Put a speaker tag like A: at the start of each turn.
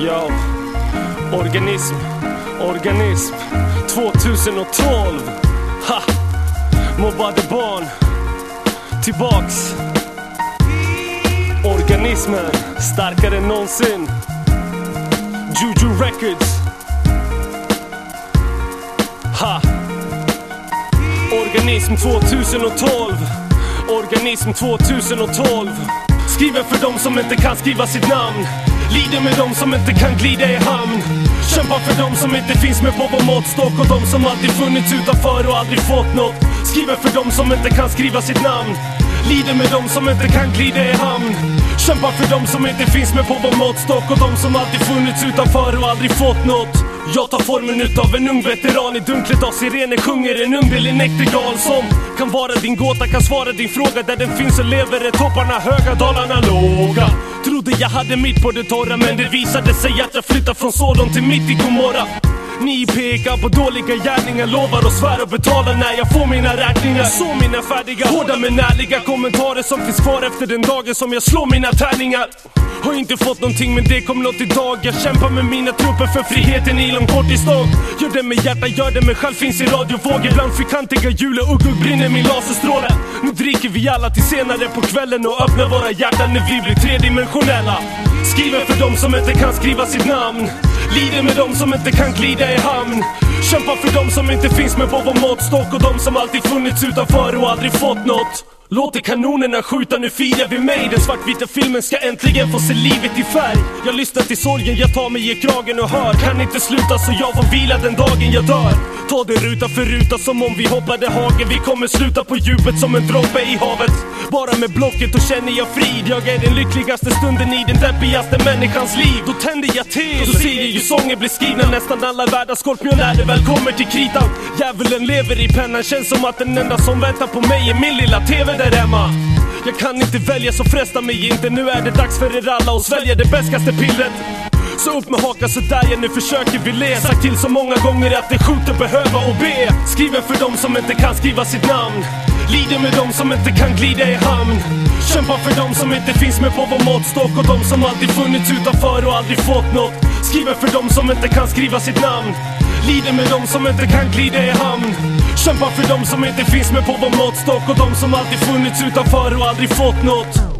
A: Yo, organism, organism. 2012 Ha! Mobbade barn. Tillbaks. Organismen, starkare än någonsin. Juju Records. Ha! Organism 2012 Organism 2012 Skriver för dem som inte kan skriva sitt namn. Lider med dem som inte kan glida i hamn. Kämpar för dem som inte finns med på vår måttstock. Och de som alltid funnits utanför och aldrig fått något. Skriver för dem som inte kan skriva sitt namn. Lider med dem som inte kan glida i hamn. Kämpar för dem som inte finns med på vår måttstock. Och de som alltid funnits utanför och aldrig fått något. Jag tar formen utav en ung veteran. I dunklet av sirener Sjunger en underlig näktergal som kan vara din gåta, kan svara din fråga. Där den finns så lever är topparna höga, dalarna låga jag hade mitt på det torra men det visade sig att jag flyttat från Sodom till mitt i Gomorra ni pekar på dåliga gärningar, lovar och svär och betalar när jag får mina räkningar. Så mina färdiga, hårda men ärliga kommentarer som finns kvar efter den dagen som jag slår mina tärningar. Har inte fått någonting men det kom något idag. Jag kämpar med mina trupper för friheten i lång kortisdag. Gör det med hjärta, gör det med själ, finns i radiovågor Bland fyrkantiga juleuggor brinner min laserstråle. Nu dricker vi alla till senare på kvällen och öppnar våra hjärtan när vi blir tredimensionella. Skriver för dem som inte kan skriva sitt namn. Lider med dem som inte kan glida i hamn. Kämpar för dem som inte finns med på vår måttstock Och de som alltid funnits utanför och aldrig fått något. Låter kanonerna skjuta, nu firar vi mig. Den svartvita filmen ska äntligen få se livet i färg. Jag lyssnar till sorgen, jag tar mig i kragen och hör. Kan inte sluta så jag får vila den dagen jag dör. Ta det ruta för ruta som om vi hoppade hagen. Vi kommer sluta på djupet som en droppe i havet. Bara med blocket och känner jag frid. Jag är den lyckligaste stunden i den deppigaste människans liv. Då tänder jag till. Då ser jag ju sånger bli skrivna Nästan alla världar skorpion när det väl kommer till kritan. Djävulen lever i pennan. Känns som att den enda som väntar på mig är min lilla TV där hemma. Jag kan inte välja så fresta mig inte. Nu är det dags för er alla att svälja det bäskaste pillret. Så upp med hakan sådär ja nu försöker vi le. Sagt till så många gånger att det skjuter behöva och be. Skriver för dem som inte kan skriva sitt namn. Lider med dem som inte kan glida i hamn. Kämpar för dem som inte finns med på vår måttstock. Och de som alltid funnits utanför och aldrig fått något. Skriver för dem som inte kan skriva sitt namn. Lider med dem som inte kan glida i hamn. Kämpar för dem som inte finns med på vår måttstock Och de som alltid funnits utanför och aldrig fått något.